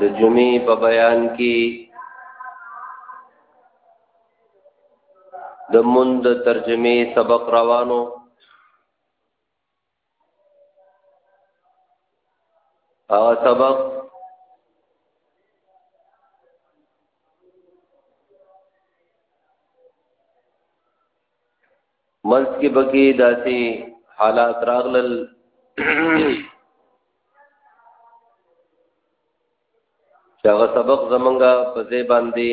د جمعې په بیان کې د مند ترجمه سبق روانو هغه سبق منځ کې بګي داسي حالات راغلل چې هغه سبق زمونږه په ځای باندې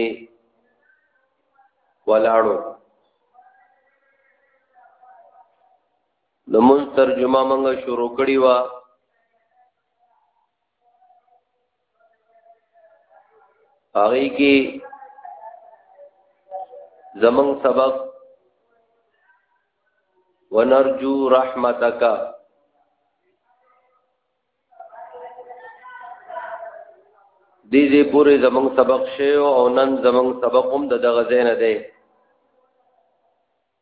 ولاړو د مون ترجمه مونږه شروع کړی و هغه کې زمون سبب ونرجو رحمتک دې دې پورې زمون سبق شی او نن زمون سبق هم د دغه زین دی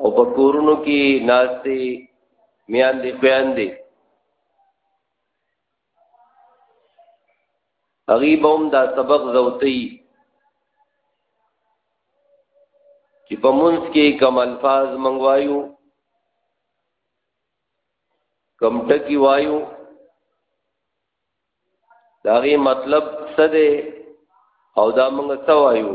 او په کورونو کې ناشته میان دي خوان دي هغه به هم دا سبق زوتی چې په منځ کې کم الفاظ منغوایو کم ټکی وایو داغي مطلب څه دی او دا موږ څه وایو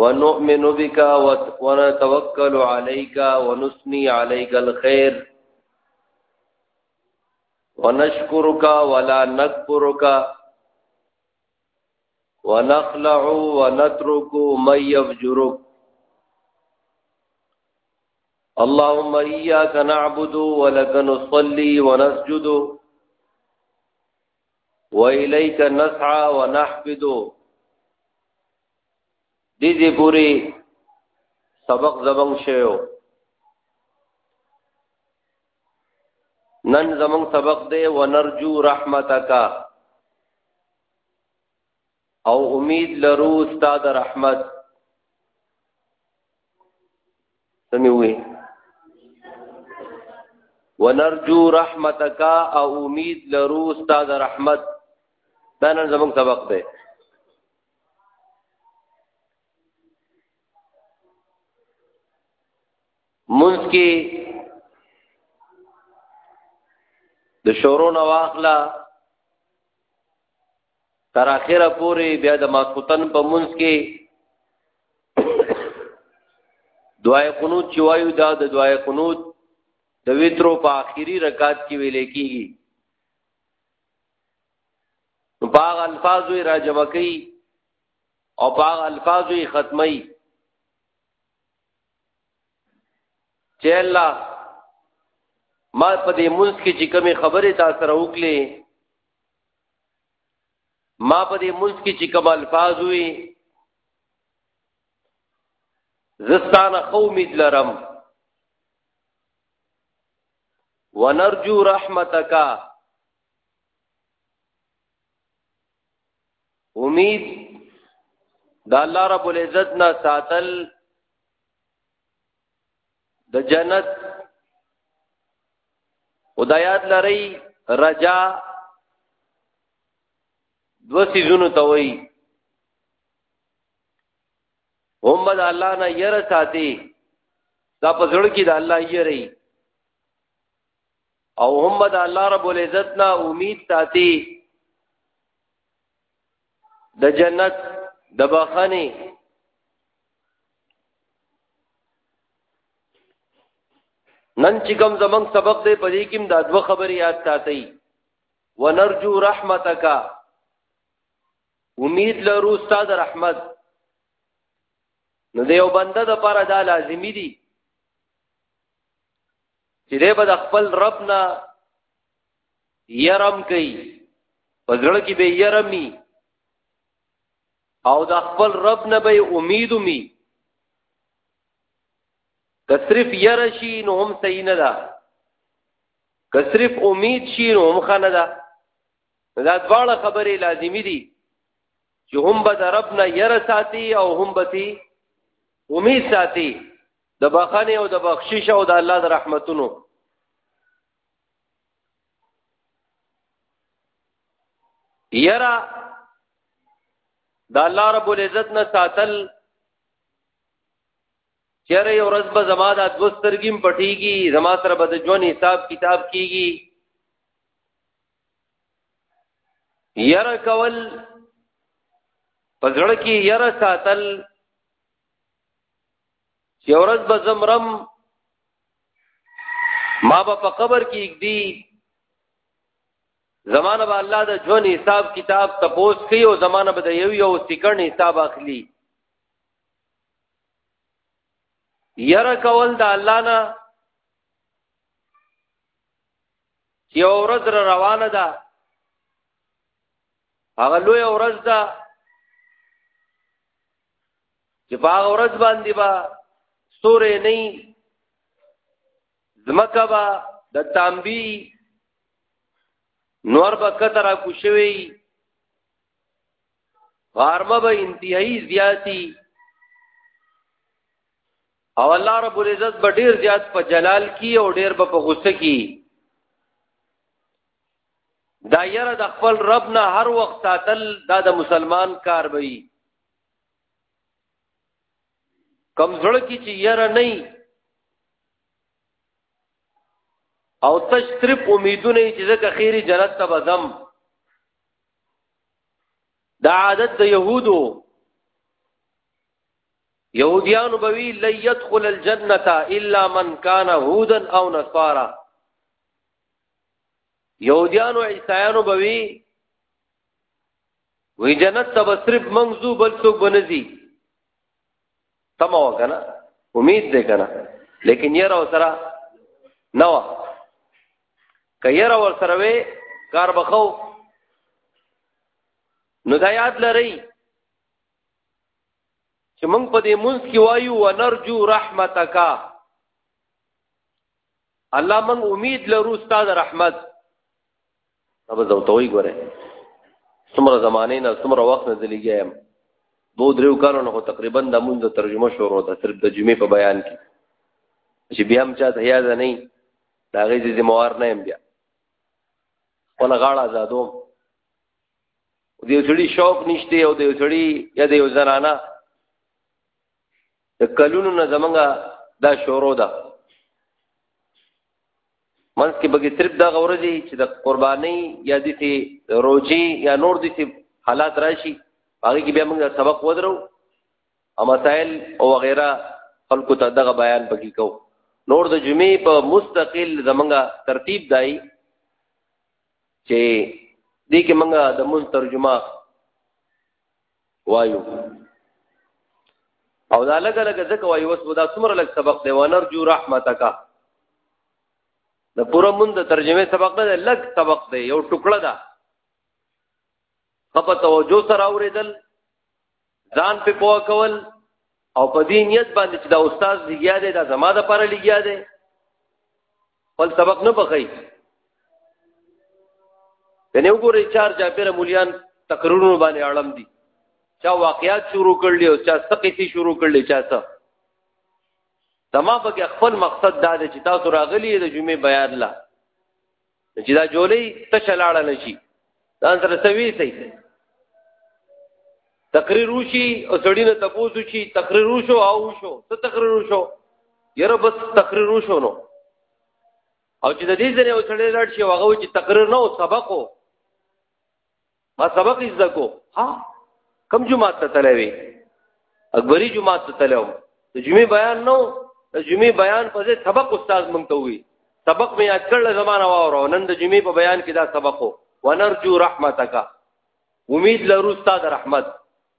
ونؤمن بك ونتوكل عليك ونثني عليك الخير ونشكرك ولا نكفرك ونخلع ونترك من يفجرك اللهم إياك نعبد ولك نصلي ونسجد وإليك نسعى ونحفد دې دې پوری سبق زبنګ شوو نن زمون سبق دې ونرجو رحمتک او امید لرو استاد رحمت سموي ونرجو رحمتک او امید لرو استاد رحمت دا نن زمون سبق دی منځ کې د شورو نواخلا تر اخره پورې بیا د ماسوتن په منځ کې دعای قنوت چې وایو دا د دعای قنوت د ویترو په آخري رکعت کې ویل کېږي باغ الفاظو راجم کوي او باغ الفاظو ختمي چې الله ما په دې مونږ کې چې کومې خبرې تاسو سره وکړې ما په دې مونږ کې چې کوم الفاظ وي زستان قومي لرم ونرجو رحمتک امید د الله رب العزت نه ساتل د جنت خدایات لري رجا دو سيزونو ته وایي هم د الله نه ير ساتي دا په زړه کې د الله يري او هم د الله رب العزت نه امید ساتي د جنت د بخنه نن چې کوم زمنګ سبق دی په دې کې دا دوه خبرې یاد ساتي ونرجو رحمتک امید لرو استاد رحمت نو دیو بنده د پاره دا لازمی دي چې دې به د خپل رب نه يرم کوي پزړه کې به يرمي او د خپل رب نه به امید امي که صرف يرشي نو هم صحیح نه ده که صرف امید شي نو هم خنه ده دا دواړه خبرې لازمی دي چې هم به د رب نه ير ساتي او هم به تي امید ساتي د بخنه او د بخشش او د الله د رحمتونو یرا د الله رب العزت نه ساتل چیرې یو ورځ به زما د دوسترګیم پټیږي زما سره به د ژوند حساب کتاب کیږي یره کول پزړه کې یره ساتل چې ورځ به زمرم ما به په قبر کې اګدي زمانه به الله د ژوند حساب کتاب تپوس کوي او زمانه به د یو یو سکن حساب اخلي یره کول د الله نه چې اورز را روانه ده هغه لوی اورز ده چې په هغه ورځ باندې با ستورې نه زمکه با د تامبي نور به کتره کوشوي غارمه به انتهایی زیاتی او الله رب العزت به ډیر زیات په جلال کی او ډیر به په غصه کی دا یره د خپل رب نه هر وخت ساتل دا د مسلمان کار وي کم زړه کې چې یره نه او تش صرف امیدونه چې زکه خیری جنت ته بزم دا عادت د يهودو يهوديان بوي لن يدخل الجنه الا من كان هودا او نصارا یهودیانو عیسایانو بوي وی جنت ته صرف منځو بل څوک بنځي تمه وکنه امید دې کنه لیکن یې راو سره نو کیر ور سره وې کار بخو نو دا یاد لرئ چې موږ په دې مونږ کې وایو ونرجو رحمتک الله من امید لرو استاد رحمت اب زو توي ګوره څومره زمانه نه څومره وخت نه دلیږم دو دریو کالو نه تقریبا د مونږ د ترجمه شروع ده صرف د جمعې په بیان کې چې بیا هم چا ته یاد نه دا غي ذمہوار نه يم بیا ولا غاړه آزادوم د یو سړي شوق نشته او د یو سړي یا د یو زنانه د کلونو نه زمونږه دا شورو ده منځ کې بګي صرف دا غوړه دي چې د قرباني یا د سي روزي یا نور د سي حالات راشي هغه کې بیا موږ سبق ودرو او مسائل او وغیرہ خلکو ته دغه بیان پکې کو نور د جمعې په مستقل زمونږه ترتیب دای چې دې کې موږ د مون ترجمه وایو او دا لګ لګ ځکه وایو اوس دا څومره لګ سبق دی ونرجو رحمتک د پوره مون د ترجمه سبق نه لګ سبق دی یو ټوکړه ده خپه توجه سره اوریدل ځان په پوه کول او په دې نیت باندې چې دا استاد لګیا دی دا زما د پاره لګیا دی خپل سبق نه بخی کنه وګورئ چار جابر مولیان تقریرونو باندې اړم دي چا واقعیات شروع کړل او چا سقیتی شروع کړل چا څه تمام پکې خپل مقصد دا دی چې تاسو راغلي د جمعې بیان لا چې دا جولې ته چلاړه نشي دا سره سوي سي تقریر وشي او سړی نه تاسو شي تقریر وشو او وشو څه تقریر وشو یره بس تقریر وشو نو او چې د دې ځنه او سړی لاړ شي هغه چې تقریر نه او سبق وو ما سبق یې زکو ها کم جمعه ته تلوي اکبری جمعه ته تلو د جمعې بیان نو د جمعې بیان په ځای سبق استاد مونږ ته وی سبق مې یاد کړل زمانہ واورو نن د جمعې په بیان کې دا سبق وو ونرجو رحمتک امید لرو استاد رحمت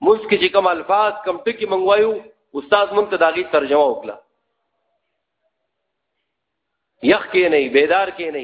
موږ کې چې کوم الفاظ کم ټکی منغوایو استاد مونږ ته داغي ترجمه وکړه یخ کې نه بیدار کې نه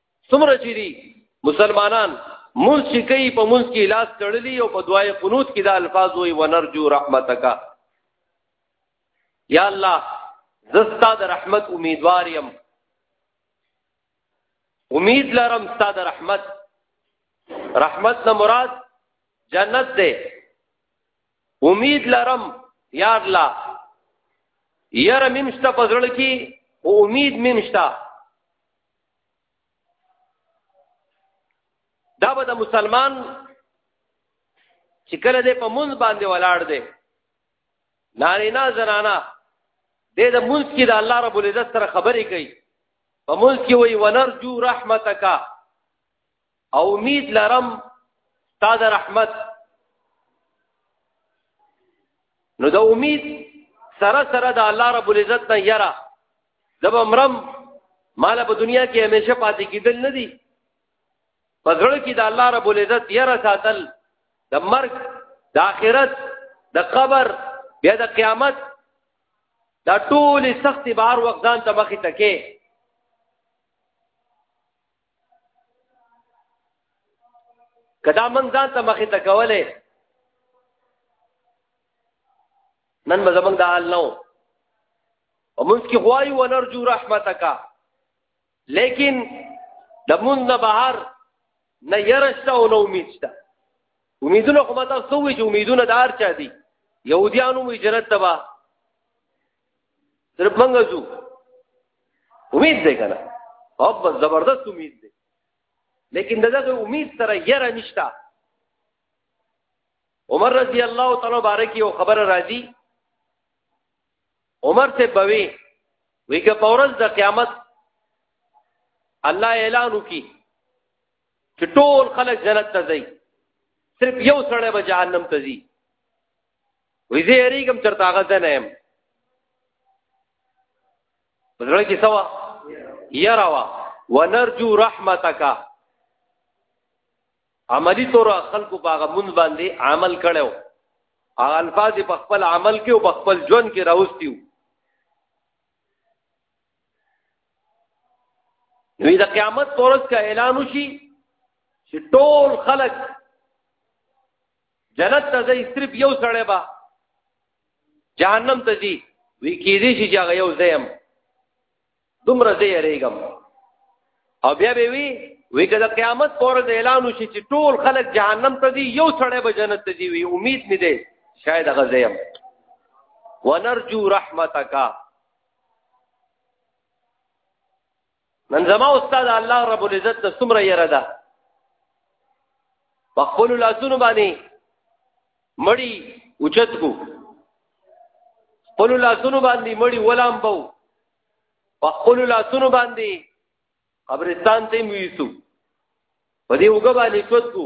څومره چې دي مسلمانان مونږ چې کوي په مونږ کې لاس تړلی او په دعای قنوت کې دا الفاظ وي ونرجو رحمتک یا الله زستا د رحمت امیدوار یم امید لرم ستا د رحمت رحمت نه مراد جنت ده امید لرم یا الله یره ممشته پزړل کی او امید ممشته دا به د مسلمان چې کله دې په مونږ باندې ولاړ دی نارینا زنانا دې د مونږ کې د الله رب العزت سره خبرې کوي په مونږ کې وایي ونرجو رحمتک او امید لرم تا د رحمت نو د امید سره سره د الله رب العزت نه یرا زب امرم مال په دنیا کې همیشه پاتې کیدل نه دي په زړه کې د الله رب العزت یرا ساتل د مرګ د آخرت د قبر بیا د قیامت دا ټول سخت بار وقدان ته مخې تکې کدا من ځان ته مخې ته کولې نن به زمنګ دا حال نو او موږ کې غوايي و نرجو رحمتک لیکن د مون نه بهر نه يرشته او نو امید شته امیدونه خو ماته سوې چې امیدونه دار چا دي يهوديانو مې جنت تبا تر منګه زو امید دی کنه او بس زبردست امید دی لیکن دغه امید سره یره نشتا عمر رضی الله تعالی بارک یو خبر راځي عمر ته بوي ویګه پورز د قیامت الله اعلان وکي چې ټول خلک جنت ته ځي صرف یو سړی به جهنم ته ځي وې زه یریګم چرته هغه ځنه يم زړه کې سوا یراوا ونرجو رحمتک عملی طور خلکو باغه مون باندې عمل کړو هغه الفاظ په خپل عمل کې او په خپل ژوند کې راوستیو نو د قیامت پرځ کا اعلان وشي چې ټول خلک جنت ته ځي صرف یو سړی با جهنم ته ځي وی کیږي چې هغه یو زیم دومره زه یریږم او بیا به وی وی کله قیامت پر د اعلان وشي چې ټول خلک جهنم ته دي یو سړی به جنت ته دي وی امید مې ده شاید هغه زیم ونرجو رحمتک نن زما استاد الله رب العزت د څومره یره ده په خپل لاسونو باندې مړی اوچت کو خپل لاسونو باندې مړی ولام بو په خپل لاسونو باندې قبرستان ته میسو په دې وګ باندې چوت کو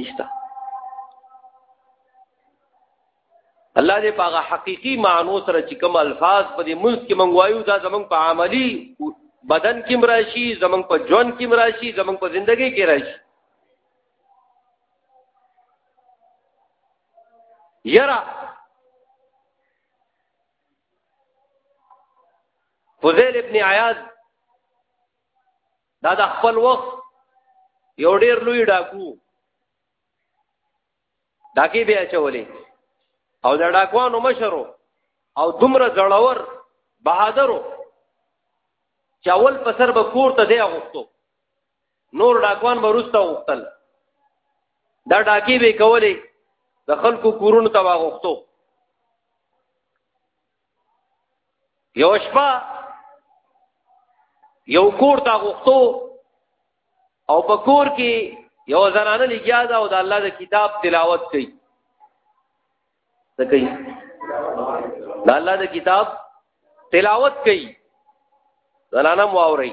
نشته الله دې په هغه حقيقي معنو سره چې کوم الفاظ په دې ملک کې منغوایو دا زمنګ په عملی بدن کې مراشي زمنګ په جون کې مراشي زمنګ په ژوندۍ کې راشي یرا فضیل ابن عیاض دا د خپل وخت یو ډیر لوی ډاکو ډاکی بیا چولې او دا ډاکوانو مشرو او دومره زړور بهادرو چاول په سر به کور ته دی غوښتو نور ډاکوان به روسته غوښتل دا ډاکی به کولې د خلکو کورونو ته واغوښتو یو شپه یو کور تا غوښتو او په کور کې یو زنانه لګیا ده او د الله د کتاب تلاوت کوي څه کوي د الله د کتاب تلاوت کوي زنانه مو اوري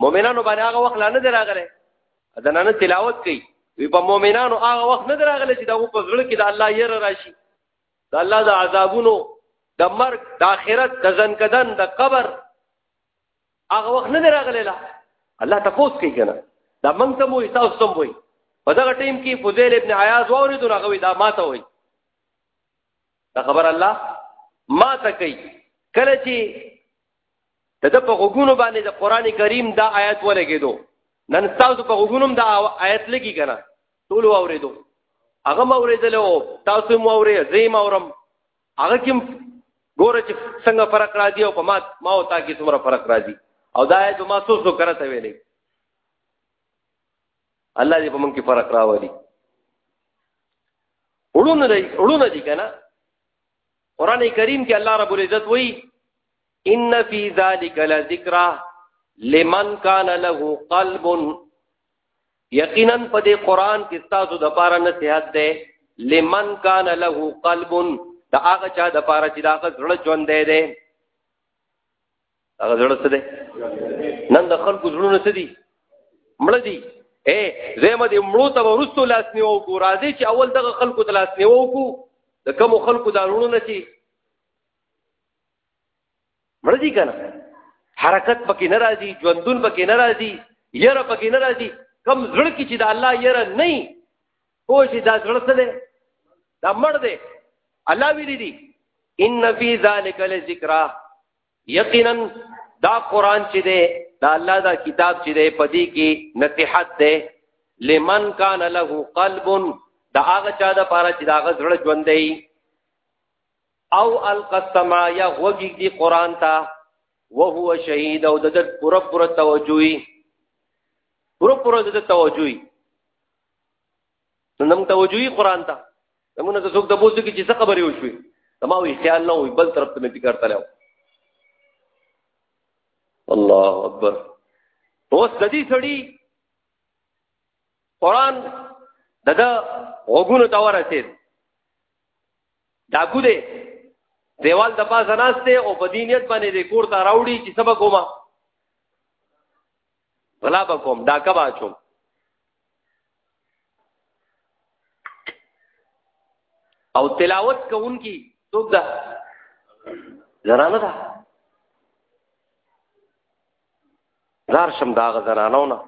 مؤمنانو باندې هغه وخت لا نه دراغله دا نه تلاوت کوي وی په مؤمنانو هغه وخت نه دراغله چې دا په زړه کې د الله ير راشي د الله د عذابونو د مرګ د آخرت د ځنکدن د قبر هغه وخت نه راغلی لا الله تاسو کوي کنه دا موږ ته وې تاسو ته وې په دغه ټیم کې فضیل ابن عیاض واورید نو غوي دا ماته وې دا خبر الله ما ته کوي کله چې د ده په غوږونو باندې د قران کریم دا آیت ولګېدو نن تاسو په غوږونو دا آیت لګی کنه ټول اوریدو هغه موریدل او تاسو مو اورې زیم اورم هغه کوم ګوره چې څنګه فرق راځي او په ما ما او تا کې څومره فرق راځي او دا آیت ما څو څو کرته ویلې الله دې په موږ کې فرق راوړي وړونه دی وړونه دی کنه قران کریم کې الله رب العزت وایي ان فی ذلک لذکرہ لمن کان له قلب یقینا په دې قران کې تاسو د پاره نصيحت ده لمن کان له قلب دا هغه چا د پاره چې دا هغه زړه ژوند دی دی هغه زړه څه دی نن د خلکو زړونه څه دي مړ دي اے زما دې مړو ته ورستو لاس نیو کو راځي چې اول دغه خلکو ته لاس نیو کو د کوم خلکو دا زړونه چې مرضی کنه حرکت پکې نه راځي ژوندون پکې نه راځي یره پکې نه راځي کم زړه کې چې د الله یره نه وي او چې دا زړه څه دی دا مړ دی الله ویلي دي ان فی ذلک لذکرا یقینا دا قران چې دی دا الله دا کتاب چې دی پدې کې نصيحت دی لمن کان له قلب دا هغه چا د پاره چې دا هغه زړه ژوند دی او القسما یا وګی دی قران ته وهو شهید او د پوره پوره توجهي پوره پوره د توجهي نن توجهي قران ته موږ ته څوک د بوځي چې څه خبرې وشوي ما وی خیال نه وي بل طرف ته مې ذکر تلو الله اکبر اوس د دې سړي قران دغه وګونو تا ورسید ډاکو دی دیوال د پاسه ناشته او په دینیت باندې د کور ته راوړي چې سبا کومه غلا به کوم ډاکه به چوم او تلاوت کوونکی څوک ده زنانه ده زار شم داغه زنانو نه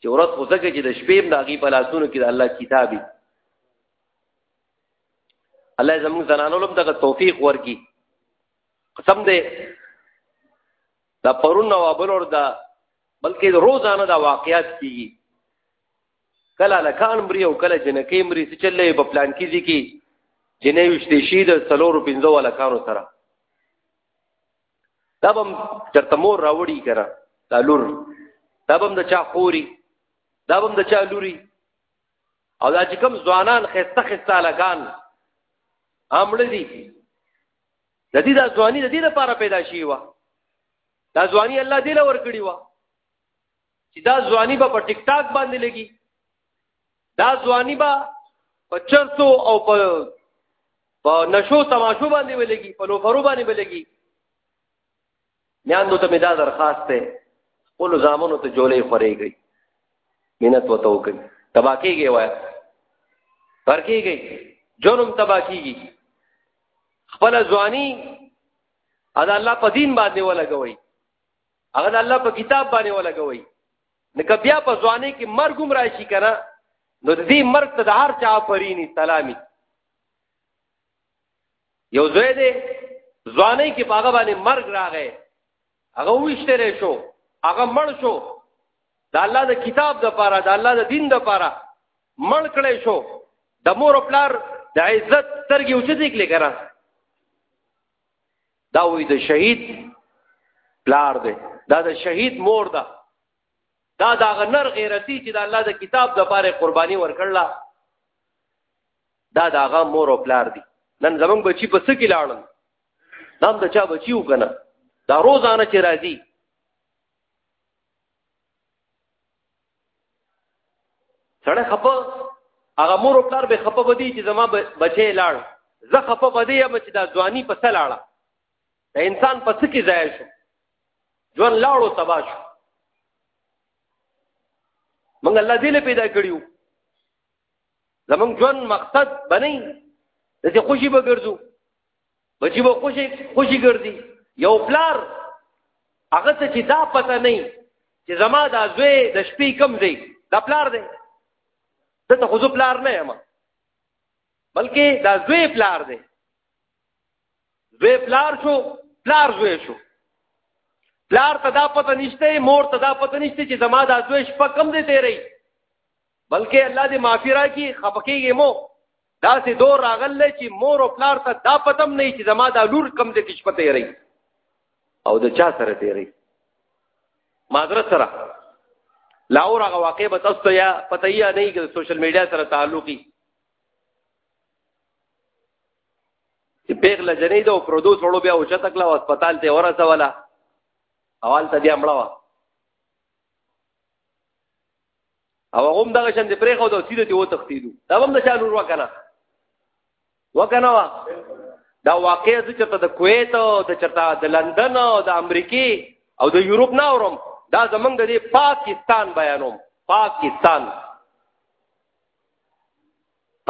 چې ورځ خو ځکه چې د شپې هم د هغې په لاسونو کې د الله کتاب وي الله زموږ زنانو لم دغه توفیق ورکي قسم دې دا پرون او بل ور دا بلکې روزانه دا واقعیات کیږي کله لکان مري او کله جنکې مري چې چلې په پلان کې دي کې جنې وشته شي د 350 لکانو سره دا بم چرته مور راوړي کرا دا لور دا بم د چا خوري دا بم د چا لوري او دا چې کوم ځوانان خسته خسته لګان امړ دي د دې د ځواني د دې لپاره پیدا شي وا دا ځواني الله دې لور کړی وا چې دا ځواني په ټیک ټاک باندې لګي دا ځواني با په چرتو او په په نشو تماشو باندې ولګي په لوفرو باندې ولګي میاندو ته مې دا درخواست ده خپل زامنو ته جولې خورېږي مینت وته وکړي تبا کېږي وای پر کېږي جرم تبا کېږي خپل ځواني ادا الله په دین باندې ولګوي هغه الله په کتاب باندې ولګوي نو که بیا په ځواني کې مرګ هم راشي کنه نو دې مرګ ته د هر چا فرینی سلامي یو ځای دی ځواني کې پاغه باندې مرګ راغی هغه وشتره شو هغه مړ شو د الله د کتاب د پاره د الله د دین د پاره مړ کړي شو د مور پلار د عزت ترګي اوچې دې کړي کرا دا وی د شهید پلار دی دا د شهید مور ده دا دا غنر غیرتی چې د الله د کتاب د پاره قرباني ورکړل دا دا غ مور او پلار دی نن زمون بچی په سکی لاړل دا د چا بچیو کنه دا روزانه چې راځي سړی خپه هغه مور او پلار به خپه بدی چې زما بچی لاړ زه خپه بدی یم چې دا ځواني په څه لاړه د انسان په څه کې ځای شو ژوند لاړو تبا شو موږ الله دې له پیدا کړیو زمونږ ژوند مقصد بنئ دسې خوشي به ګرځو بچی به خوشي خوشي ګرځي یو پلار هغه ته چې دا پته نه چې زما دا زوی د شپې کم دی دا پلار دی ته ته خو پلار نه یم بلکې دا زوی پلار دی زوی پلار شو پلار زوی شو پلار ته دا پته نشته مور ته دا پته نشته چې زما دا زوی شپه کم دی تیری بلکې الله دې معافي راکړي خفه کېږي مو داسې دور راغلی چې مور او پلار ته دا پتم نه چې زما دا لور کم ځای کې شپه تېروي او د چا سره تېروي معذرت سره لاور هغه واقع به تاسو ته یا پته یې نه کې سوشل میډیا سره تعلقي چې پیغله جنې ده او پردو سړو بیا اوچا تکلا او هسپتال ته ورسوله اول ته بیا مړه وه او هغه هم دغه شان د پرې خو د سیده ته وتختیدو دا هم د چالو ورو کنه وکنه وا دا واقع د چرته د کویت او د چرته د لندن او د امریکای او د یورپ نه اورم دا زمنګ د پاکستان بیانوم پاکستان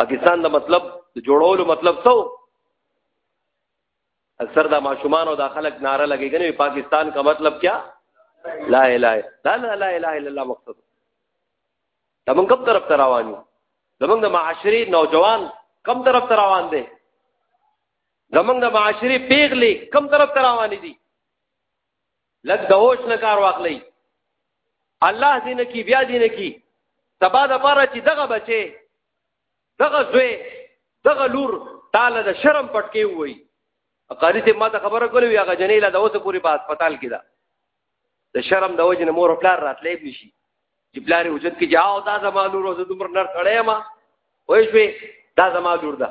پاکستان دا مطلب د جوړولو مطلب څه اکثر دا ماشومان او دا خلک ناره لګي کنه پاکستان کا مطلب کیا لا اله لا لا لا اله الا الله مقصد دا موږ کوم طرف ته روان یو زمونږ د معاشري نوجوان کوم طرف ته روان دي زمونږ د معاشري پیغلي کوم طرف ته روان دي لږ د هوش نه کار واخلي الله دین کی بیا دین کی تبا د پاره چې دغه بچي دغه زوی دغه لور تعالی د شرم پټکی وای قاری ته ما ته خبره کولې وی هغه جنې لا د اوسه پوری په هسپتال کې ده د شرم د وجه نه مور او پلار راتلې نشي چې پلار وجود کې جاو دا زما لور او زه دومره نر تړې ما وای شوې دا زما لور ده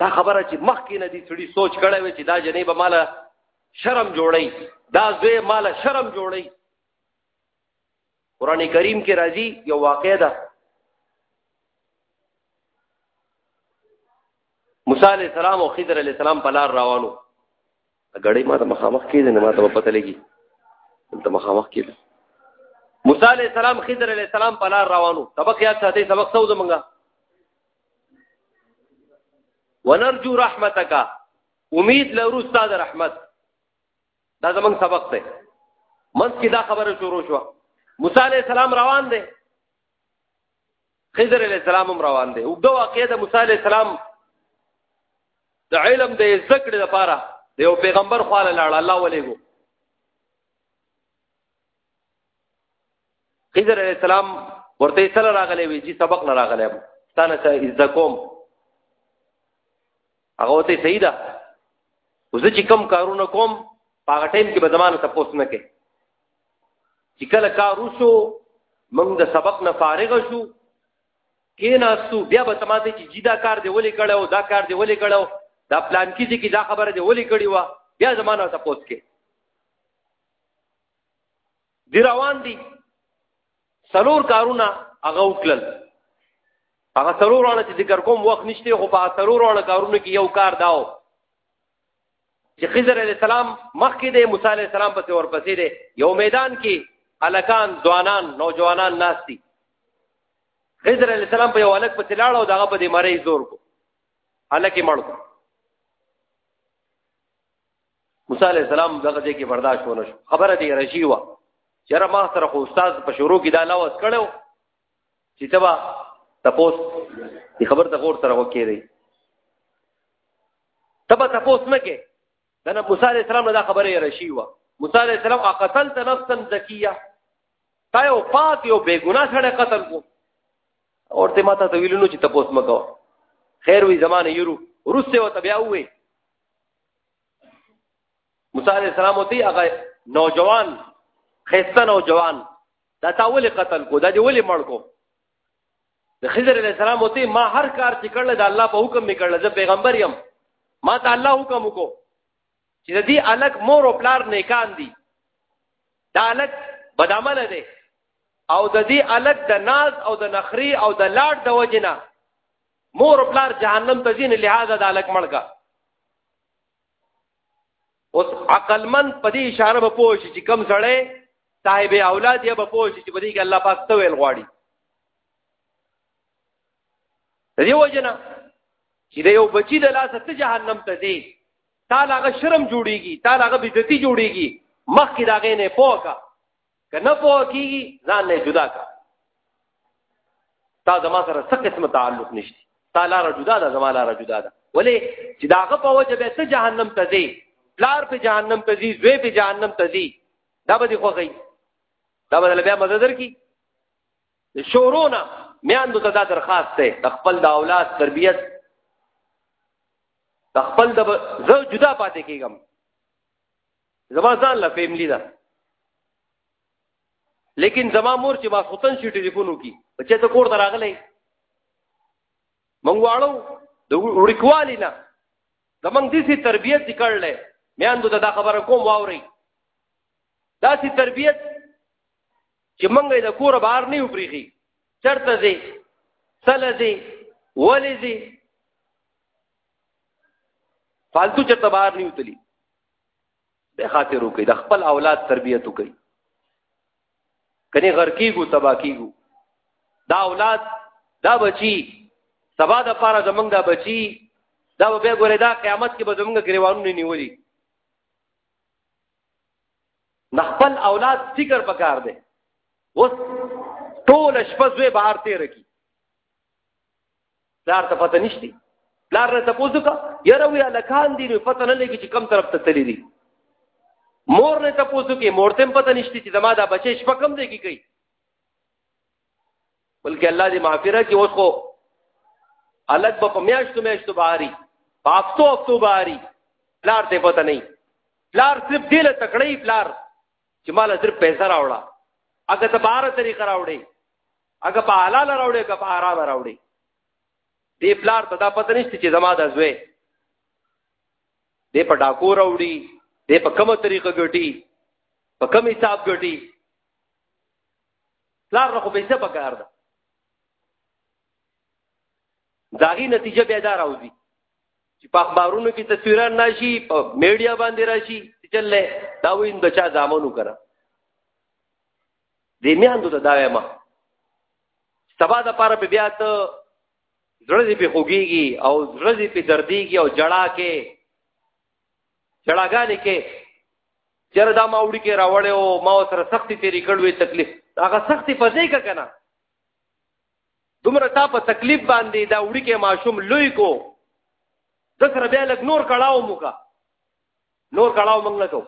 دا خبره چې مخکې نه دي سړي سوچ کړی وي چې دا جنې به مال شرم جوړي دا زوی مال شرم جوړي قران کریم کې راځي یو واقع ده موسی علی السلام او خضر علی السلام په لار روانو غړې ما ته مخامخ کېدل ما ته پته لګي ته مخامخ کېدل موسی علی السلام خضر علی السلام په لار روانو سبق یاد ساتي سبق څو زمونږه ونرجو رحمتک امید لرو استاد رحمت دا زمنګ سبق دی منځ کې دا خبره شروع شو موسی علی السلام روان دی خضر علی السلام هم روان دی او دا واقعې د موسی علی السلام د علم د ذکر لپاره د یو پیغمبر خواله لاړ الله ولېګو خضر علیہ السلام ورته سره راغلی وی چې سبق نه راغلی ستانه ته عزت کوم هغه ته صحیح ده وزه چې کم کارونه کوم هغه ټیم کې به زمانه ته پوس نه کې چې کله کار وشو موږ د سبق نه فارغ شو کیناستو بیا به تماته چې جدا کار دی ولې کړو دا کار دی ولې کړو دا پلان کې چې دا خبره دی ولې کړی و بیا زمانه ته پوس کې دی روان دي سلور کارونه هغه وکړل هغه سلور اړه چې ذکر کوم وخت نشته خو په سلور اړه کارونه کې یو کار داو چې خضر علیہ السلام مخکې دی موسی علیہ السلام پسې ورپسې دی یو میدان کې الکان ځوانان نوجوانان ناس دي خضر علیہ السلام په یو الک پسې لاړ او دغه په دې مړې زور کو الکه مړ کو موسی علی السلام دغه ځای کې برداشت ونه شو خبره دی رشی و چېر ما سره خو استاد په شروع کې دا لوز کړو چې تبا تپوس دی خبر ته غور سره وکې دی تبا تپوس نه کې دا نه موسی علی السلام دا خبره رشی و موسی علی السلام قتلت نفسا زکیه تا یو پاک یو بیګنا سره قتل کو اورته ماته ته ویلونو چې تپوس مکو خیر وی زمانه یورو ورسته وته بیا وې موسی علیہ السلام ہوتی هغه نوجوان خسته نوجوان دا تا ولې قتل کو دا دی ولې مړ کو د خضر علیہ السلام ہوتی ما هر کار چې کړل دا الله په حکم می کړل زه پیغمبر یم ما ته الله حکم وکړو چې د دې الک مور او پلار نیکان دي دا الک بدعمل دی او د دې الک د ناز او د نخري او د لاړ د وجنه مور او پلار جهنم ته ځین لہذا د الک مړګه اوس عقل من په دې اشاره به پوه شي چې کم سړی صاحب اولاد یې به پوه شي چې په دې کې الله پاک ته ویل غواړي دیو جنا چې د یو بچی د لاس ته جهنم ته دی تعالی هغه شرم جوړیږي تعالی هغه بدعتي جوړیږي مخکې دا غې نه پوکا کنه پوه کیږي ځان نه جدا کا تا زما سره څه قسم تعلق نشته تا لار جدا ده زما لار جدا ده ولی چې داغه په وجه به ته جهنم ته ځې پلار په جهنم ته ځې زوی په جهنم ته ځې دا به خو غي دا به بیا مدد درکې شورونه میاندو ته دا درخواست ده د خپل د اولاد تربیت د خپل د زه جدا پاتې کیږم زما ځان لا فیملی ده لیکن زما مور چې ما خوتن شي ټلیفون وکي بچې ته کور دراغلې مونږ واړو د وړکوالی نه زمونږ دې سي تربيت کړلې میاندو ته دا خبره کوم واوري دا سي تربيت چې مونږ د کور بهر نه وبريږي چرته دې سله دې ولې دې فالتو چرته بهر نه وتلی به خاطر وکړي د خپل اولاد تربیت وکړي کني غر کیګو تبا کیګو دا اولاد دا بچي سبا د پاره زمنګ دا بچي دا به ګوره دا قیامت کې به زمنګ گریوانونه نیولي د خپل اولاد فکر پکار دی اوس ټول شپه زوی بهر تیر کی لار ته پته نشتی لار نه تاسو کا یره وی الکان دی نو پته نه لګی چې کم طرف ته تللی دی مور نه تاسو کې مورتم پته نشتی چې زما دا بچی شپه کم دی کی کوي بلکې الله دې معافره کې اوس خو الګ په میاشتو میاشتو بهاري په هفتو هفتو بهاري لار ته پته نه لار صرف دې له تکړې لار چې مال صرف پیسې راوړه اګه ته بار طریقه راوړې هغه په حلال راوړي هغه په حرام راوړي دې پلار ته دا پته نشته چې زما د زوی دې په ډاکو راوړي دې په کومه طریقه ګټي په کوم حساب ګټي پلار له خو پیسې پکار ده داغي نتیجه بیا دا راوځي چې په اخبارونو کې تصویران ناشي په میډیا باندې راشي چلې دا وین د چا ځامنو کړه دې میاندو ته دا وایم سبا د پاره په بیا ته زړه دې په خوګيږي او زړه دې په درديږي او جړا کې جړاګانې کې چر دا ما وړي کې راوړې او ما سره سختي تیری کړوي تکلیف هغه سختي فزې کا کنه دومره تا په تکلیف باندې دا وړي کې ماشوم لوی کو د سره بیا لګ نور کړهو موکا نور کړهو موږ نه کو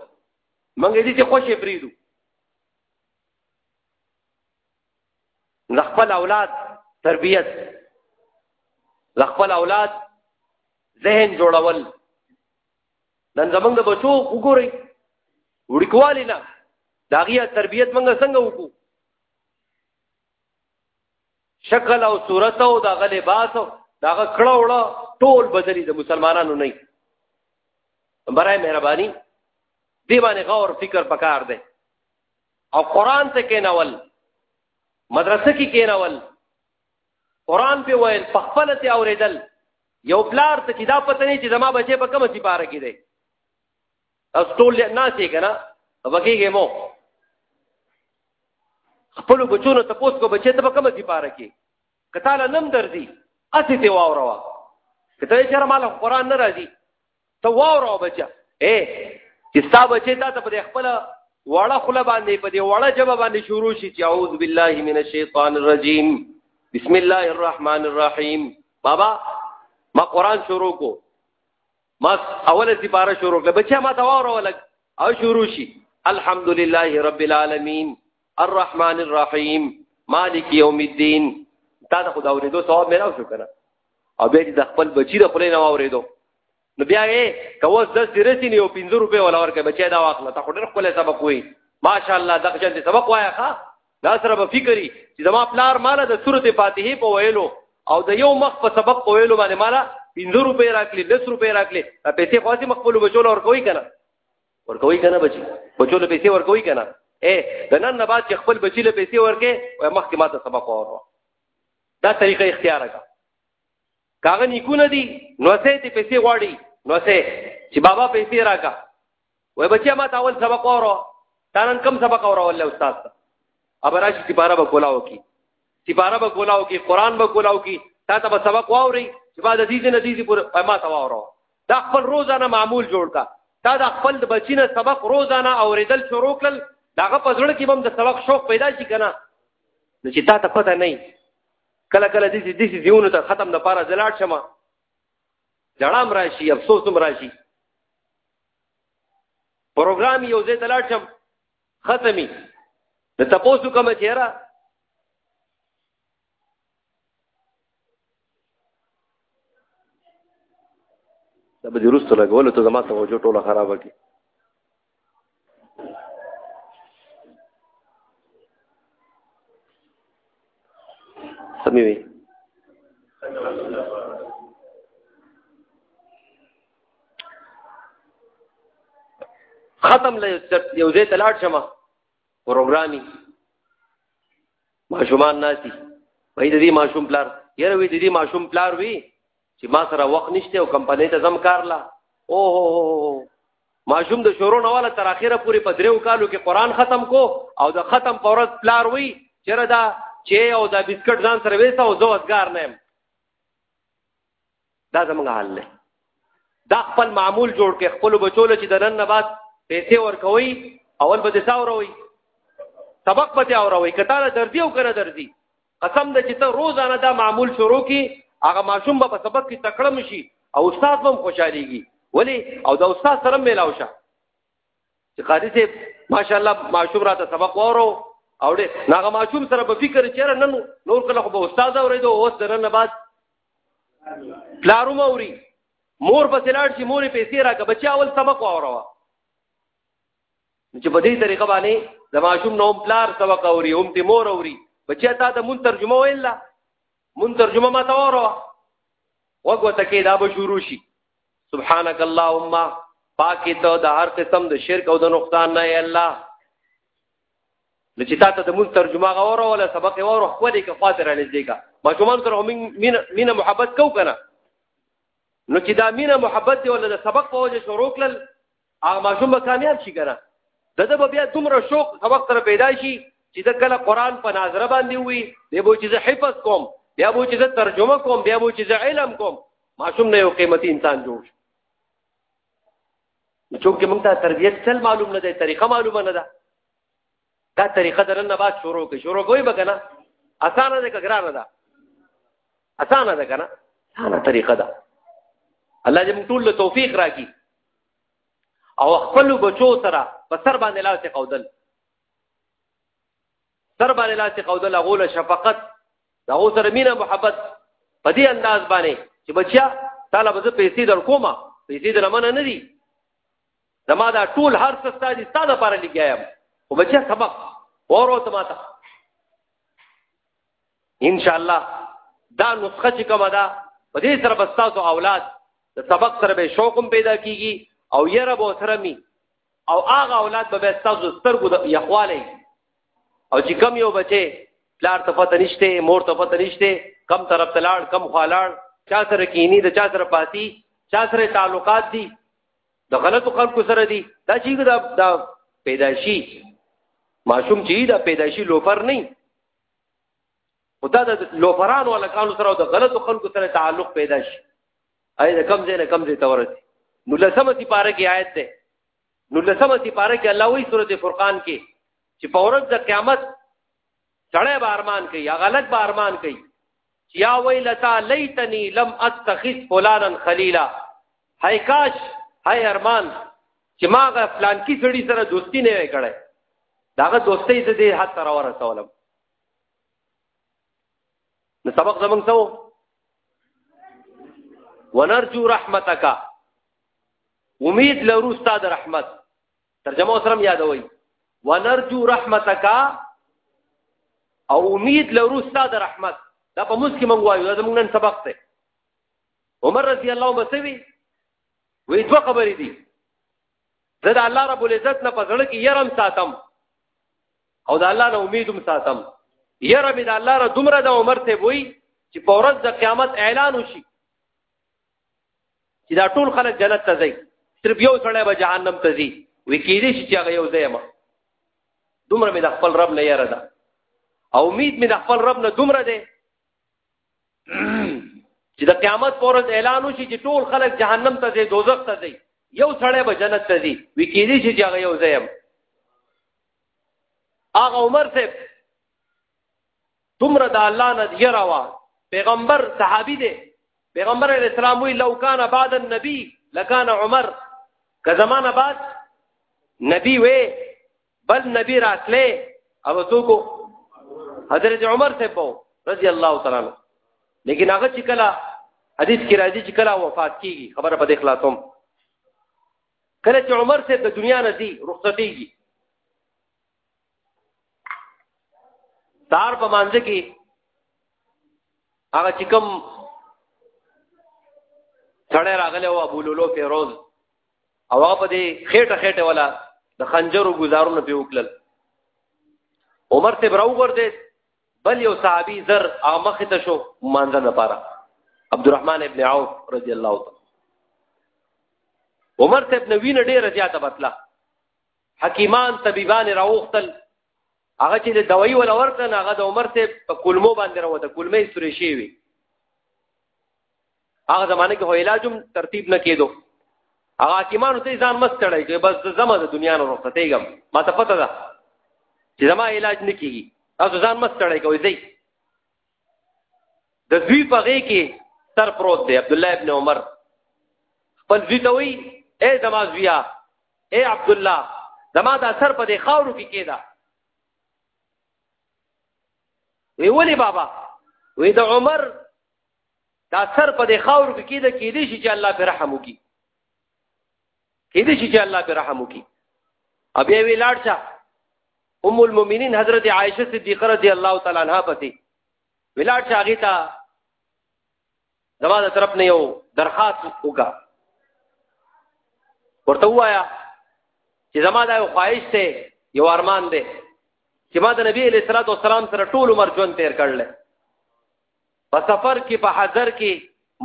موږ دې چې خوشې پریدو لخپل اولاد تربیت لخپل اولاد ذهن جوړول نن زمونږ د بچو وګورئ وړکوالی نه د هغې تربیت موږ څنګه وکړو شکل او صورت او دغه لباس او دغه کړه وړه ټول بدلی د مسلمانانو نه برای مهرباني دی باندې غور فکر پکار دی او قران ته کېنول مدرسه کې کېنول قران په ویل په خپل ته اوریدل یو بلار ته چې دا پته نه چې زما بچي په کومه سي پاره کې دی تاسو ټول ناسې کنه وکیږي مو خپل بچونو ته پوس کو بچې ته کومه دی پاره کې کته له نم درځي اسی ته واوروا کته یې چر مال قرآن نه راځي ته واوروا بچا اے چې ستا بچې تا ته په خپل وړه خله باندې په دې وړه جواب باندې شروع شي چې اعوذ بالله من الشیطان الرجیم بسم الله الرحمن الرحیم بابا ما قرآن شروع کو ما اوله سپاره شروع کړه بچا ما تواور ولګ او شروع شي الحمدلله رب العالمین الرحمن الرحیم مالک یوم الدین تا ته خدا ورېدو ثواب مې راو شو کنه او بیا د خپل بچی د خپل نه ورېدو نو بیا یې کوس د سرتی نه یو 50 روپے ولا ورکه بچی دا واخله تا خو ډېر خپل سبق وې ماشاءالله دغه جن سبق وایا ښا دا سره به فکرې چې زما پلار مال د سورته فاتحه په ویلو او د یو مخ په سبق په ویلو باندې مال 50 روپے راکلي 10 روپے راکلي دا پیسې خاصه مقبول بچول اور کوي کنه ور کوي کنه بچي بچول پیسې ور کوي کنه اے د نن نه بعد چې خپل بچی له پیسې ورکې وای مخکې ماته سبق وره دا طریقه اختیار کا کاغه نیکونه دي نو سه ته پیسې غواړي نو سه چې بابا پیسې راکا وای بچیا ما تاول سبق اورو تا نن کم سبق اورو الله استاد ته ابراش سپاره به کولاو کی سپاره به کولاو کی قران به کولاو کی تا ته به سبق واوري چې بعد دې دې نتیجې پر ما تا واورو دا خپل روزانه معمول جوړ کا تا دا خپل د بچینه سبق روزانه اوریدل شروع کړل داغه پزړه کې بم د سبق شوق پیدا شي کنه نو چې تا ته پته نه کله کله دې دې دې دیونه ته ختم د پاره زلاټ شمه جړام راشي افسوس هم راشي پروګرام یو ځای تلاړ شم ختمي د تاسو کوم چیرې دا به درست لګول ته زما توجه ټوله خرابه کی سمې وي ختم له یو ځای ته لاړ شم پروګرامي ماشومان ناسي وای د دې ماشوم پلار یره وی د دې ماشوم پلار وی چې ما سره وخت نشته او کمپنۍ ته زم کار لا او هو هو ماشوم د شروع نه والا تر اخره پورې په دریو کالو کې قران ختم کو او د ختم پر ورځ پلار وی چیرې دا چې او دا بسکټ ځان سره وېسه او زه وزګار نه يم دا زمونږ حال دی دا خپل معمول جوړ کې خپل بچو له چې د نن نه بعد پیسې ورکوي اول به دې ساوروي سبق به دې اوروي کته درځي او کنه درځي قسم د چې ته روزانه دا معمول شروع کی هغه ماشوم به په سبق کې تکړه مشي او استاد هم خوشاليږي ولی او دا استاد سره ملاو شه چې قاری ته ماشاءالله ماشوم راته سبق وورو او دې ناغه ماشوم سره په فکر چیرې نن نور کله خو به استاد اورېدو اوس درنه بعد پلاروم اوري مور په سلاړ شي مور پیسې راکه بچي اول سبق وورو چې په دې طریقه باندې د ماشوم نوم پلار سبق اوري هم ته مور اوري بچیا تا د مون ترجمه ویلا مون ترجمه ما تا ورو وګو ته کې دا به شروع شي سبحانك اللهم پاکي ته د هر قسم د شرک او د نقصان نه الله لچې تا ته د مون ترجمه غوړو ولا سبق ورو خو دې کې خاطر نه دې کا ما شومان سره هم مين محبت کو کنه نو چې دا مين محبت دی ولا د سبق په وجه شروع کړل هغه ماشوم به کامیاب شي کنه دته به بیا دومره شوق سبق سره پیدا شي چې د کله قران په ناظره باندې وي دی به چې حفظ کوم بیا به چې ترجمه کوم بیا به چې علم کوم ماشوم نه یو قیمتي انسان جوړ شي چونکه موږ ته تربیت سل معلوم نه دی طریقه معلومه نه ده دا طریقه درنه بعد شروع کې شروع کوي به کنه اسانه ده که ګرانه ده اسانه ده کنه اسانه طریقه ده الله دې موږ ټول توفیق راکړي او خپل بچو سره په سر باندې لاس قودل سر باندې لاس قودل غول شفقت دا غو سره مینه محبت په دې انداز باندې چې بچیا تعالی به پیسې در کومه پیسې در منه نه دي زما دا ټول هر څه ستاسو ستاسو لپاره لګیایم او بچیا سبق اورو ته ماته ان شاء الله دا نسخه چې کومه ده په دې سره به تاسو اولاد د سبق سره به شوق هم پیدا کیږي او یره به سره می او هغه اولاد به تاسو سترګو د یخواله او چې کم یو بچي پلار ته پته نشته مور ته پته نشته کم طرف ته لاړ کم خوالاړ چا سره کینی د چا سره پاتی چا سره تعلقات دي د غلطو خلکو سره دي دا چې دا پیدایشي ماشوم چې دا پیدایشي لوفر نه او دا د لوفران ولا کانو سره او د غلطو خلکو سره تعلق پیدا شي اې د کم ځای نه کم ځای تورسي نو لسمه تی پاره کې آیت ده نو لسمه تی پاره کې الله وی سورته فرقان کې چې په ورځ د قیامت سړی به ارمان کوي یا غلط به ارمان کوي یا ویلتا لیتنی لم اتخذ فلانا خلیلا هاي کاش هاي ارمان چې ما غ فلان کی سړي سره دوستی نه وکړای داغه دوستۍ ته دې حد تر ورسولم نو سبق زمونږ څو ونرجو رحمتک امید لرو ستاد رحمت ترجمه سره یادوي ونرجو رحمتک او امید لرو ستاسو رحمت دا په موږ کې مونږ وایو دا زموږ نن سبق دی عمر رضی الله عنه بسوي وې دوه خبرې دي زه د الله رب العزت نه په ځړه کې يرم ساتم او د الله نه امیدوم ساتم يرم د الله را دومره د عمر ته وای چې په ورځ د قیامت اعلان وشي چې دا ټول خلک جنت ته ځي صرف یو سړی به جهنم ته ځي وی کېدې چې هغه یو ځای ما دومره مې د خپل رب نه یاره ده او امید مې د خپل رب نه دومره ده چې د قیامت پر ورځ اعلان وشي چې ټول خلک جهنم ته ځي دوزخ ته ځي یو سړی به جنت ته ځي وی کېدې چې هغه یو ځای ما هغه عمر صاحب دومره د الله نه یره وا پیغمبر صحابي دی پیغمبر علیه السلام وی لو کان بعد النبی لکان عمر که زمانه بعد نبی وی بل نبی راتله او څوک حضرت عمر ته بو رضی الله تعالی عنہ لیکن هغه چې کله حدیث کې راځي چې کله وفات کیږي خبره په دې خلاصوم کله چې عمر ته د دنیا نه دی رخصتېږي سار په مانځ کې هغه چې کوم سړی راغلی و ابو لولو فیروز او هغه په دې خېټه خېټه ولا د خنجرو گزارونه په وکړل عمر ته براو ورته بل یو صحابي زر امخ ته شو مانځه نه پاره عبدالرحمن ابن عوف رضی الله تعالی عمر ته ابن وینه ډیره زیاته بتله حکیمان طبيبان راوختل هغه چې د دوايي ولا ورکړه هغه د عمر ته په کلمو باندې راوته کلمې سورې شي وي هغه زمانه کې هو علاجم ترتیب نه کېدو هغه حکیمانو ته ځان مست کړی چې بس زما د دنیا نه رخصت کېږم ما ته پته ده چې زما علاج نه کیږي تاسو ځان مست کړی کوي ځي د دوی په غې کې سر پروت دی عبد الله ابن عمر خپل ځی ته وی اے زما زویا اے عبد الله زما دا سر په دې خاورو کې کېدا وی ولی بابا وی د عمر دا سر په دې خاورو کې کېدا کې دې شي چې الله پر رحم وکي کې دې شي چې الله پر رحم وکي ابي وی لاړ شه ام المؤمنین حضرت عائشه صدیقه رضی الله تعالی عنها پتی ولاړ شاغی تا زماده طرف نه یو درخواست وکا ورته وایا چې زماده یو خواهش ته یو ارمان دی چې ما د نبی علیہ الصلوۃ والسلام سره ټول عمر ژوند تیر کړل په سفر کې په حضر کې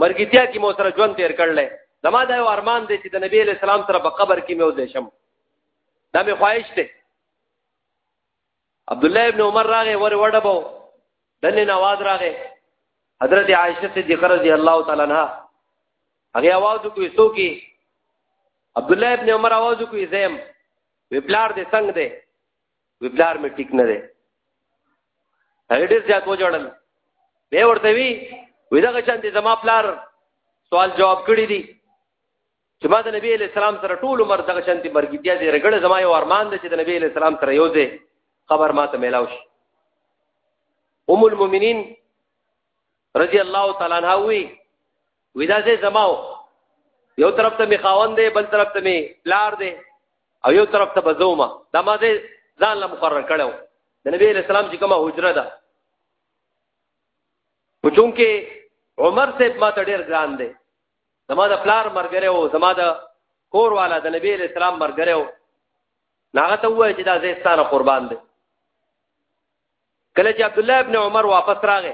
مرګتیا کې مو سره ژوند تیر کړل زما دا یو ارمان دی چې د نبی له سلام سره په قبر کې مې وځې شم دا مې خواهش دی عبد الله ابن عمر راغې ور وډبو دنه نواز راغې حضرت عائشه صدیقه رضی الله تعالی عنها هغه आवाज کوي سو کې عبد الله ابن عمر आवाज کوي زم وی پلار دې څنګه دی وی پلار مې ټیک نه دی هغه ډیر زیات وجړل به ورته وی وی دا چند زما پلار سوال جواب کړی دی چې ما د نبی علی السلام سره ټول عمر دغه شانتي مرګتیا دې رګړه زما یو ارمان دی چې د نبی علی السلام سره یو ځای خبر ما ته ملاو شي ام المؤمنین رضی الله تعالی عنها وی ودا زه زماو یو طرف ته می خاوند دی بل طرف ته می پلار دی او یو طرف ته بزوما دا ما زه ځان له مقرر کړو د نبی علیہ السلام چې کومه حجره ده او چونکه عمر صاحب ما ته ډیر ګران دی زما د پلار مرګره او زما د کور والا د نبی علیہ السلام مرګره او ناغه ته وای چې دا زه ستانه قربان دی کله چې عبد الله ابن عمر واپس راغی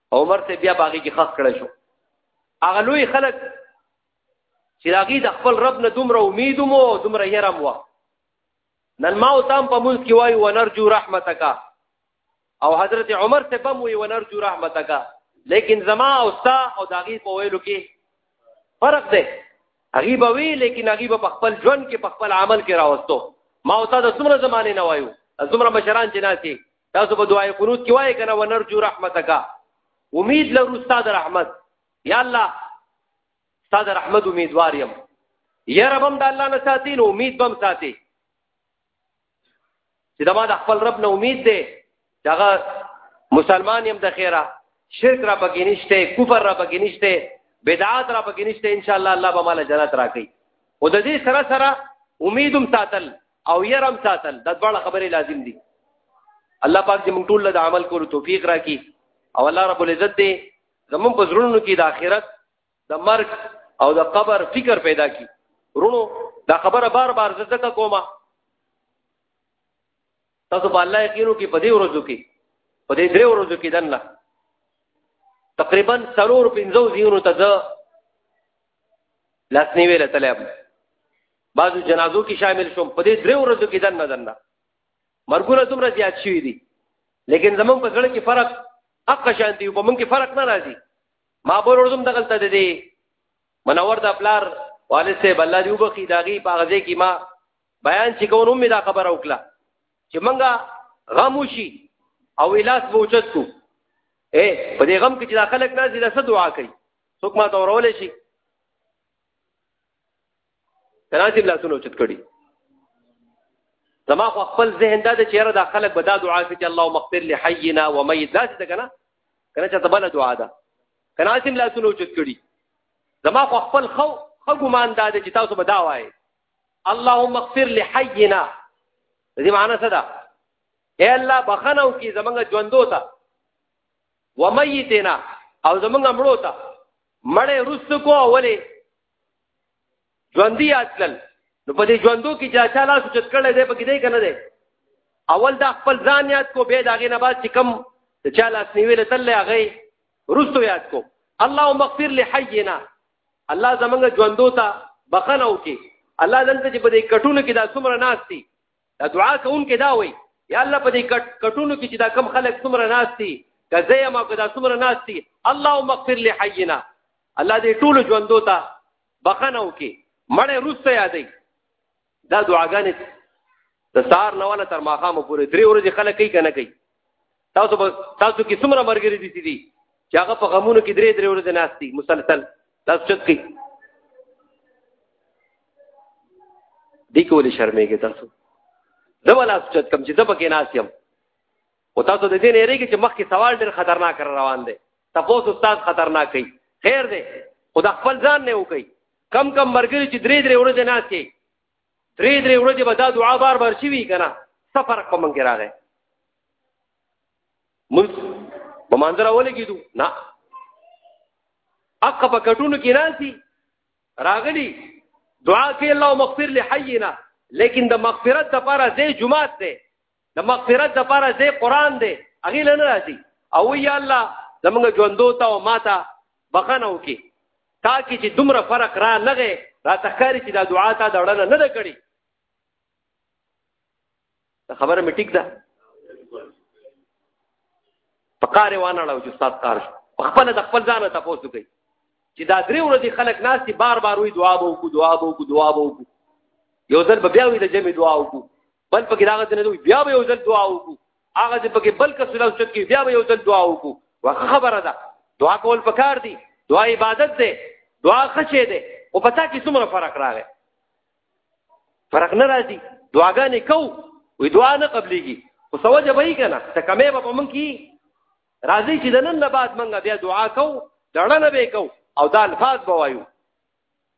عمر ته بیا باغی کې خخ کړی شو هغه لوی خلک چې راغی د خپل رب نه دومره امید مو دومره یرم و نن ما او تام په مونږ کې وای و نرجو رحمتک او حضرت عمر ته بم وی و نرجو رحمتک لیکن زما او ستا او داغي په ویلو کې فرق دی هغه به وی لیکن هغه به خپل ژوند کې خپل عمل کې راوستو ما او تا د څومره زمانه نه وایو څومره مشران چې ناسي تاسو په دعای قنوت کې وایې کنه ونرجو رحمتک امید لرو استاد رحمت یا الله استاد رحمت امیدوار یم یا رب هم د الله نه ساتي نو امید بم ساتي چې دا ما د خپل رب نه امید دی دغه مسلمان یم د خیره شرک را پکې نشته کفر را پکې نشته بدعات را پکې نشته ان شاء الله الله به مال جنت راکړي او د دې سره سره امیدم ساتل او يرم ساتل د دواړه خبرې لازم دي الله پاک دې موږ ټول له عمل کولو توفیق راکړي او الله رب العزت دې زمون په زړونو کې د آخرت د مرګ او د قبر فکر پیدا کړي ورونو دا خبره بار بار زده کومه تاسو په الله یقینو کې په دې ورځو کې په دې درې ورځو کې دنه تقریبا سرور پنځو زیونو ته ځه لاس نیوي لته لاب بعضو جنازو کې شامل شوم په دې درې ورځو کې دنه دنه مرګونه دومره زیات شوي دي لیکن زمونږ په زړه کې فرق حق شان دی په مونږ کې فرق نه راځي ما بور ورځم دغلته ده دی منور د پلار والد صاحب الله دی وبخي داغي په غزه کې ما بیان چې کوم امي دا خبره وکړه چې مونږه غم وشي او الاس بوچت کو اے په دې غم کې چې داخلك نازله څه دعا کوي څوک ما تورول شي ترانه بلا سونو چت کړي زما خو خپل ذهن دا چې یاره دا خلک به دا دعا کوي چې اللهم اغفر لحينا وميت دا څه کنه کنه چې تبله دعا ده کنه چې بلا سونو چت کړي زما خو خپل خو خو ګمان دا چې تاسو به دا وایي اللهم اغفر لحينا دې معنی څه ده اے الله بخنو کی زمنګ ژوندو تا ومیتنا او زمنګ مړو تا مړې رست کو اولې ژوندۍ یادل نو په دې ژوندو کې چې چا لاس چت کړل دی په کې دی کنه دی اول دا خپل ځان یاد کو به دا غي نه بعد چې کم چا لاس نیوي له تل هغه رستو یاد کو اللهم اغفر لحينا الله زمونږ ژوندو ته بخنه وکي الله دلته چې په دې کټونو کې دا څومره ناشتي دا دعا کوونکې دا وایي یا الله په دې کټ کټونو کې چې دا کم خلک څومره ناس دي که زه یم او که دا څومره ناس دي اللهم اغفر لحینا الله دې ټولو ژوندو ته بخنه وکړي مړې روسته یادې دا دعاګانې د سار نه ولا تر ماخامه پورې درې ورځې خلک کوي کنه کوي تاسو تاسو کې څومره مرګري دي دي چې هغه په غمونو کې درې درې ورځې ناشتي مسلسل تاسو چت کې دې کولې شرمې کې تاسو زه ولا چت کم چې زه پکې ناس یم او تاسو د دې نه ریږي چې مخکې سوال ډېر خطرناک روان دی تاسو استاد خطرناک کوي خیر دی خدا خپل ځان نه وکي کم کم مرګري چې درې درې ورځې ناشتي درې درې ورځې به دا دعا بار بار شي وی کنه سفر په منګ راغې مون په مانځر اول کېدو نه اقا په کټونو کې ناسي راغلي دعا کې الله مغفر لحینا لیکن د مغفرت لپاره زې جمعات ده د مغفرت لپاره زه قران دی هغه لنه راځي او یا الله زمونږ ژوندو ته او ماته بخنه وکي تا کې چې دومره فرق را لغه را تخکاری چې دا دعا ته دړنه نه کړي خبره مې ټیک ده پکاره وانه لاو چې استاد کار خپل د خپل ځان ته پوسو کوي چې دا درې ورځې خلک ناس دي بار بار وی دعا بو کو دعا بو کو دعا بو کو یو ځل بیا وی د جمع دعا وکړو بل پکې راغی ته نه دی بیا به یو ځل دعا وکړو هغه چې پکې بل کس له چت کې بیا به یو ځل دعا وکړو واخه خبره ده دعا کول پکار دی دعا عبادت ده دعا خشه ده او پتا کې څومره فرق راغی فرق نه راځي دعاګانې کو وې دعا نه قبليږي خو سوجه به یې کنه ته کمې به په مونږ کې راځي چې د نن نه بعد مونږ بیا دعا کو دړنه به کو او دا الفاظ به وایو